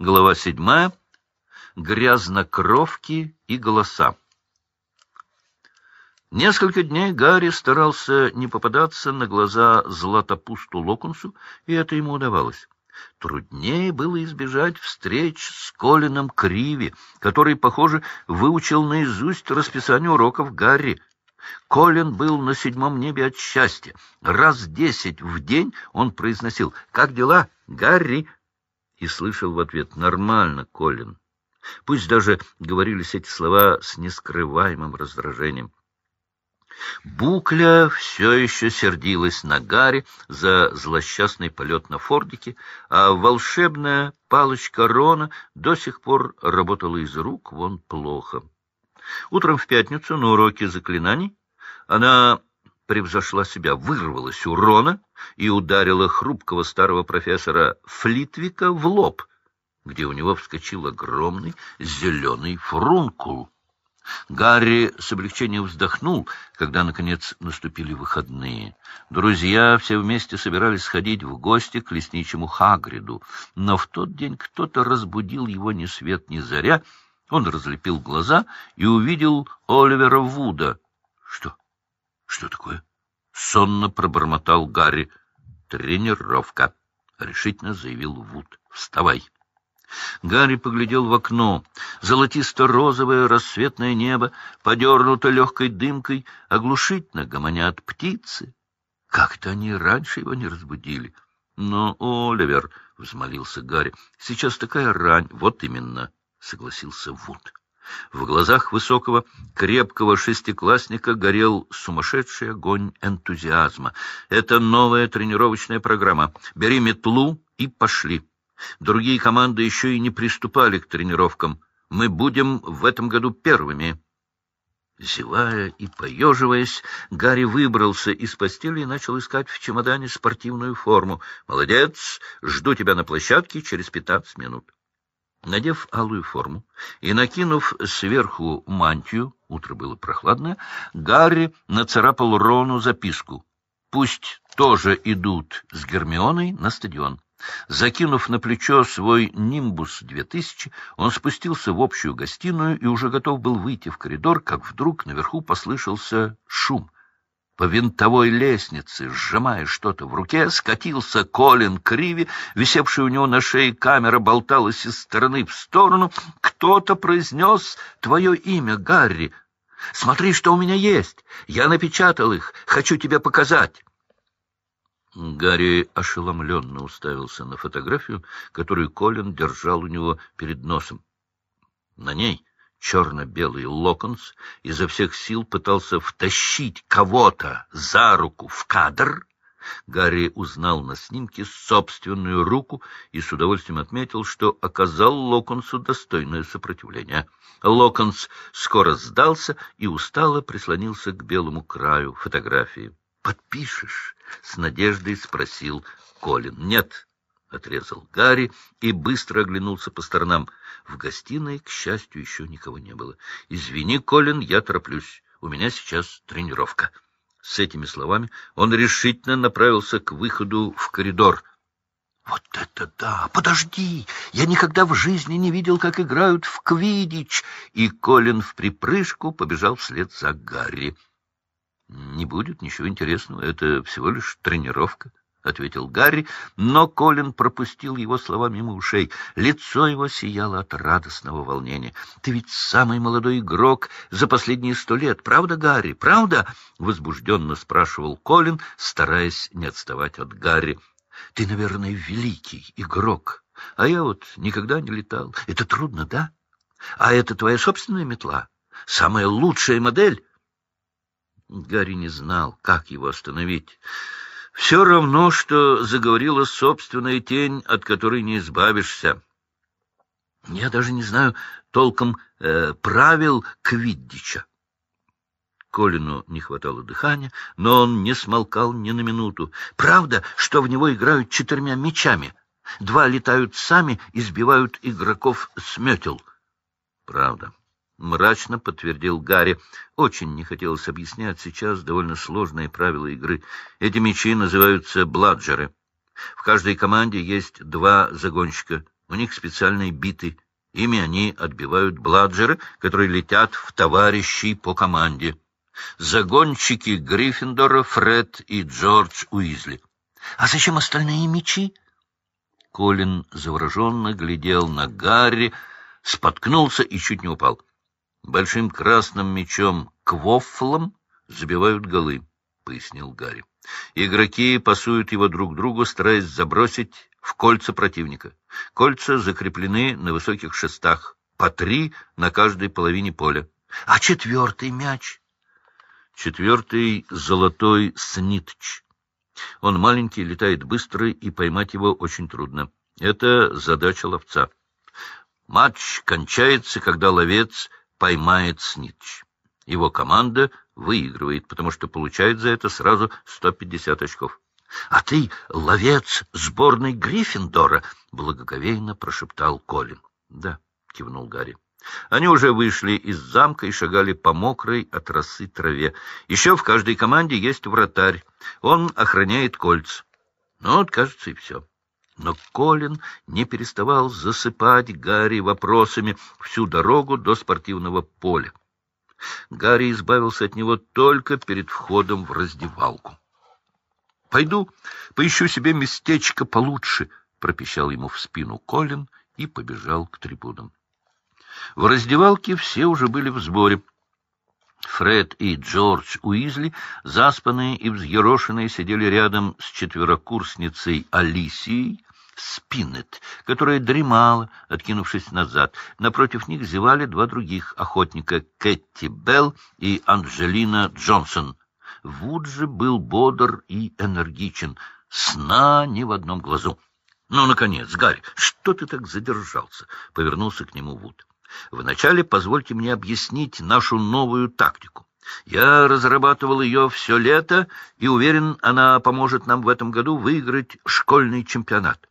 Глава седьмая. Грязнокровки и голоса. Несколько дней Гарри старался не попадаться на глаза Златопусту Локонсу, и это ему удавалось. Труднее было избежать встреч с Колином Криви, который, похоже, выучил наизусть расписание уроков Гарри. Колин был на седьмом небе от счастья. Раз десять в день он произносил «Как дела, Гарри?» И слышал в ответ «Нормально, Колин». Пусть даже говорились эти слова с нескрываемым раздражением. Букля все еще сердилась на Гарри за злосчастный полет на фордике, а волшебная палочка Рона до сих пор работала из рук вон плохо. Утром в пятницу на уроке заклинаний она превзошла себя, вырвалась у Рона и ударила хрупкого старого профессора Флитвика в лоб, где у него вскочил огромный зеленый фрункул. Гарри с облегчением вздохнул, когда, наконец, наступили выходные. Друзья все вместе собирались сходить в гости к лесничему Хагриду, но в тот день кто-то разбудил его ни свет ни заря. Он разлепил глаза и увидел Оливера Вуда. — Что? Что такое? — сонно пробормотал Гарри. — Тренировка, — решительно заявил Вуд. — Вставай. Гарри поглядел в окно. Золотисто-розовое рассветное небо подернуто легкой дымкой, оглушительно гомонят птицы. Как-то они раньше его не разбудили. — Но, Оливер, — взмолился Гарри, — сейчас такая рань. — Вот именно, — согласился Вуд. В глазах высокого, крепкого шестиклассника горел сумасшедший огонь энтузиазма. Это новая тренировочная программа. Бери метлу и пошли. Другие команды еще и не приступали к тренировкам. Мы будем в этом году первыми. Зевая и поеживаясь, Гарри выбрался из постели и начал искать в чемодане спортивную форму. «Молодец! Жду тебя на площадке через пятнадцать минут». Надев алую форму и накинув сверху мантию, утро было прохладное, Гарри нацарапал Рону записку. «Пусть тоже идут с Гермионой на стадион». Закинув на плечо свой «Нимбус-2000», он спустился в общую гостиную и уже готов был выйти в коридор, как вдруг наверху послышался шум. По винтовой лестнице, сжимая что-то в руке, скатился Колин Криви, висевший у него на шее камера болталась из стороны в сторону. Кто-то произнес твое имя, Гарри. «Смотри, что у меня есть! Я напечатал их! Хочу тебе показать!» Гарри ошеломленно уставился на фотографию, которую Колин держал у него перед носом. На ней черно-белый Локонс изо всех сил пытался втащить кого-то за руку в кадр. Гарри узнал на снимке собственную руку и с удовольствием отметил, что оказал Локонсу достойное сопротивление. Локонс скоро сдался и устало прислонился к белому краю фотографии. «Подпишешь?» — с надеждой спросил Колин. «Нет», — отрезал Гарри и быстро оглянулся по сторонам. В гостиной, к счастью, еще никого не было. «Извини, Колин, я тороплюсь. У меня сейчас тренировка». С этими словами он решительно направился к выходу в коридор. «Вот это да! Подожди! Я никогда в жизни не видел, как играют в квидич!» И Колин в припрыжку побежал вслед за Гарри. Не будет ничего интересного, это всего лишь тренировка, — ответил Гарри, но Колин пропустил его слова мимо ушей. Лицо его сияло от радостного волнения. — Ты ведь самый молодой игрок за последние сто лет, правда, Гарри, правда? — возбужденно спрашивал Колин, стараясь не отставать от Гарри. — Ты, наверное, великий игрок, а я вот никогда не летал. Это трудно, да? А это твоя собственная метла? Самая лучшая модель? Гарри не знал, как его остановить. Все равно, что заговорила собственная тень, от которой не избавишься. Я даже не знаю толком э, правил Квиддича. Колину не хватало дыхания, но он не смолкал ни на минуту. Правда, что в него играют четырьмя мечами? Два летают сами и сбивают игроков с метел. Правда. — мрачно подтвердил Гарри. Очень не хотелось объяснять сейчас довольно сложные правила игры. Эти мячи называются бладжеры. В каждой команде есть два загонщика. У них специальные биты. Ими они отбивают бладжеры, которые летят в товарищей по команде. Загонщики Гриффиндора Фред и Джордж Уизли. А зачем остальные мечи? Колин завороженно глядел на Гарри, споткнулся и чуть не упал. Большим красным мечом квоффлом забивают голы, — пояснил Гарри. Игроки пасуют его друг другу, стараясь забросить в кольца противника. Кольца закреплены на высоких шестах, по три на каждой половине поля. А четвертый мяч? Четвертый — золотой снитч. Он маленький, летает быстро, и поймать его очень трудно. Это задача ловца. Матч кончается, когда ловец поймает снитч. Его команда выигрывает, потому что получает за это сразу 150 очков. — А ты ловец сборной Гриффиндора? — благоговейно прошептал Колин. — Да, — кивнул Гарри. Они уже вышли из замка и шагали по мокрой от росы траве. Еще в каждой команде есть вратарь. Он охраняет кольца. Ну, вот, кажется, и все. Но Колин не переставал засыпать Гарри вопросами всю дорогу до спортивного поля. Гарри избавился от него только перед входом в раздевалку. — Пойду поищу себе местечко получше, — пропищал ему в спину Колин и побежал к трибунам. В раздевалке все уже были в сборе. Фред и Джордж Уизли, заспанные и взъерошенные, сидели рядом с четверокурсницей Алисией, Спиннет, которая дремала, откинувшись назад. Напротив них зевали два других охотника — Кэти Белл и Анджелина Джонсон. Вуд же был бодр и энергичен, сна ни в одном глазу. — Ну, наконец, Гарри, что ты так задержался? — повернулся к нему Вуд. — Вначале позвольте мне объяснить нашу новую тактику. Я разрабатывал ее все лето и уверен, она поможет нам в этом году выиграть школьный чемпионат.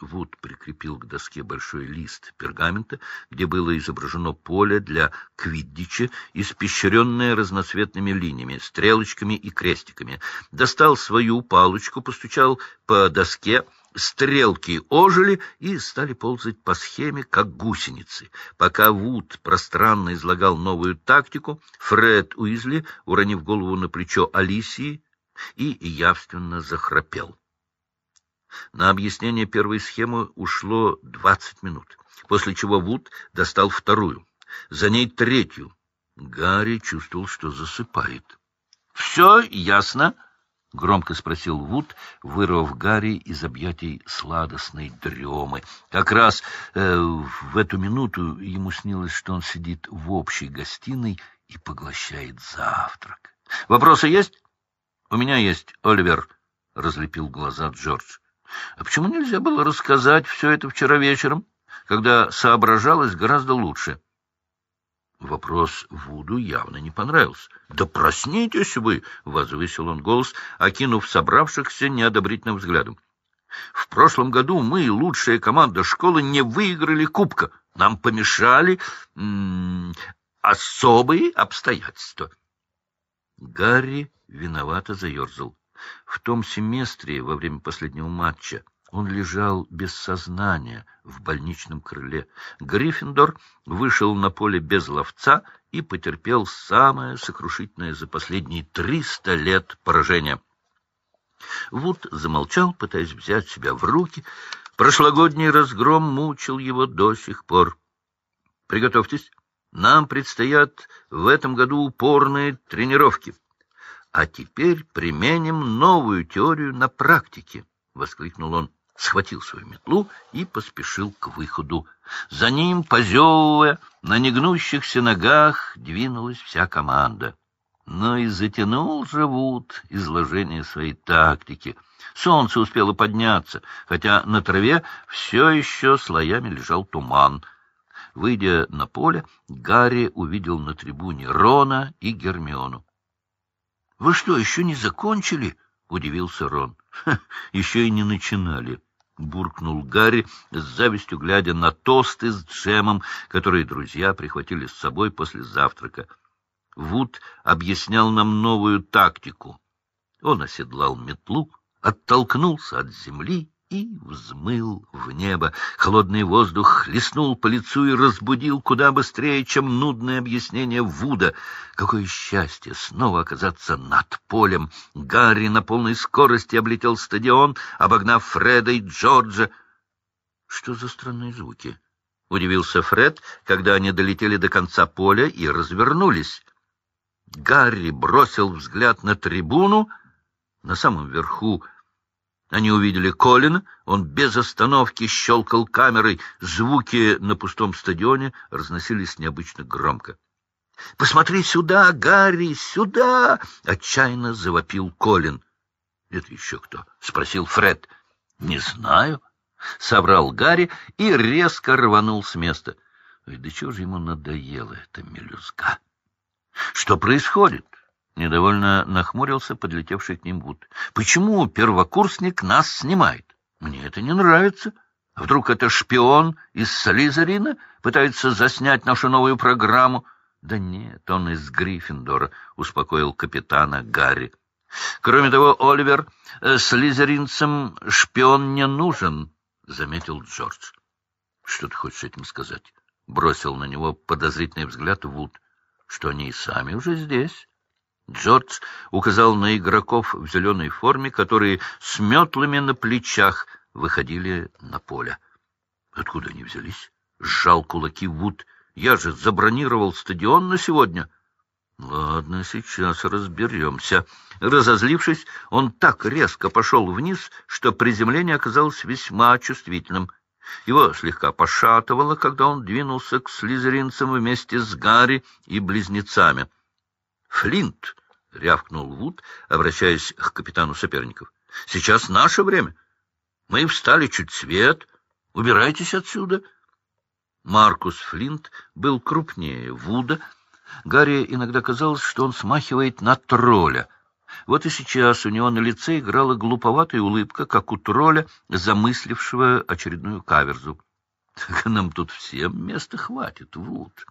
Вуд прикрепил к доске большой лист пергамента, где было изображено поле для квиддича, испещренное разноцветными линиями, стрелочками и крестиками. Достал свою палочку, постучал по доске, стрелки ожили и стали ползать по схеме, как гусеницы. Пока Вуд пространно излагал новую тактику, Фред Уизли, уронив голову на плечо Алисии, и явственно захрапел. На объяснение первой схемы ушло двадцать минут, после чего Вуд достал вторую, за ней третью. Гарри чувствовал, что засыпает. — Все ясно? — громко спросил Вуд, вырвав Гарри из объятий сладостной дремы. Как раз э, в эту минуту ему снилось, что он сидит в общей гостиной и поглощает завтрак. — Вопросы есть? — У меня есть, Оливер, — разлепил глаза Джордж. А почему нельзя было рассказать все это вчера вечером, когда соображалось гораздо лучше? Вопрос Вуду явно не понравился. — Да проснитесь вы! — возвысил он голос, окинув собравшихся неодобрительным взглядом. — В прошлом году мы, лучшая команда школы, не выиграли кубка. Нам помешали особые обстоятельства. Гарри виновато заерзал. В том семестре, во время последнего матча, он лежал без сознания в больничном крыле. Гриффиндор вышел на поле без ловца и потерпел самое сокрушительное за последние триста лет поражение. Вуд замолчал, пытаясь взять себя в руки. Прошлогодний разгром мучил его до сих пор. «Приготовьтесь. Нам предстоят в этом году упорные тренировки». А теперь применим новую теорию на практике, — воскликнул он, схватил свою метлу и поспешил к выходу. За ним, позевывая, на негнущихся ногах двинулась вся команда. Но и затянул живут изложение своей тактики. Солнце успело подняться, хотя на траве все еще слоями лежал туман. Выйдя на поле, Гарри увидел на трибуне Рона и Гермиону. — Вы что, еще не закончили? — удивился Рон. — Еще и не начинали, — буркнул Гарри, с завистью глядя на тосты с джемом, которые друзья прихватили с собой после завтрака. Вуд объяснял нам новую тактику. Он оседлал метлу, оттолкнулся от земли, и взмыл в небо. Холодный воздух хлестнул по лицу и разбудил куда быстрее, чем нудное объяснение Вуда. Какое счастье снова оказаться над полем! Гарри на полной скорости облетел стадион, обогнав Фреда и Джорджа. Что за странные звуки? — удивился Фред, когда они долетели до конца поля и развернулись. Гарри бросил взгляд на трибуну. На самом верху они увидели Колина, он без остановки щелкал камерой, звуки на пустом стадионе разносились необычно громко. — Посмотри сюда, Гарри, сюда! — отчаянно завопил Колин. — Это еще кто? — спросил Фред. — Не знаю. — соврал Гарри и резко рванул с места. Ой, да чего же ему надоело эта мелюзга? — Что происходит? Недовольно нахмурился подлетевший к ним Вуд. — Почему первокурсник нас снимает? Мне это не нравится. Вдруг это шпион из Слизерина пытается заснять нашу новую программу? — Да нет, он из Гриффиндора, — успокоил капитана Гарри. — Кроме того, Оливер, э, слизеринцам шпион не нужен, — заметил Джордж. — Что ты хочешь этим сказать? — бросил на него подозрительный взгляд Вуд. — Что они и сами уже здесь. Джордж указал на игроков в зеленой форме, которые с метлами на плечах выходили на поле. — Откуда они взялись? — сжал кулаки Вуд. — Я же забронировал стадион на сегодня. — Ладно, сейчас разберемся. Разозлившись, он так резко пошел вниз, что приземление оказалось весьма чувствительным. Его слегка пошатывало, когда он двинулся к слизеринцам вместе с Гарри и близнецами. Флинт — рявкнул Вуд, обращаясь к капитану соперников. — Сейчас наше время. Мы встали чуть свет. Убирайтесь отсюда. Маркус Флинт был крупнее Вуда. Гарри иногда казалось, что он смахивает на тролля. Вот и сейчас у него на лице играла глуповатая улыбка, как у тролля, замыслившего очередную каверзу. — Нам тут всем места хватит, Вуд.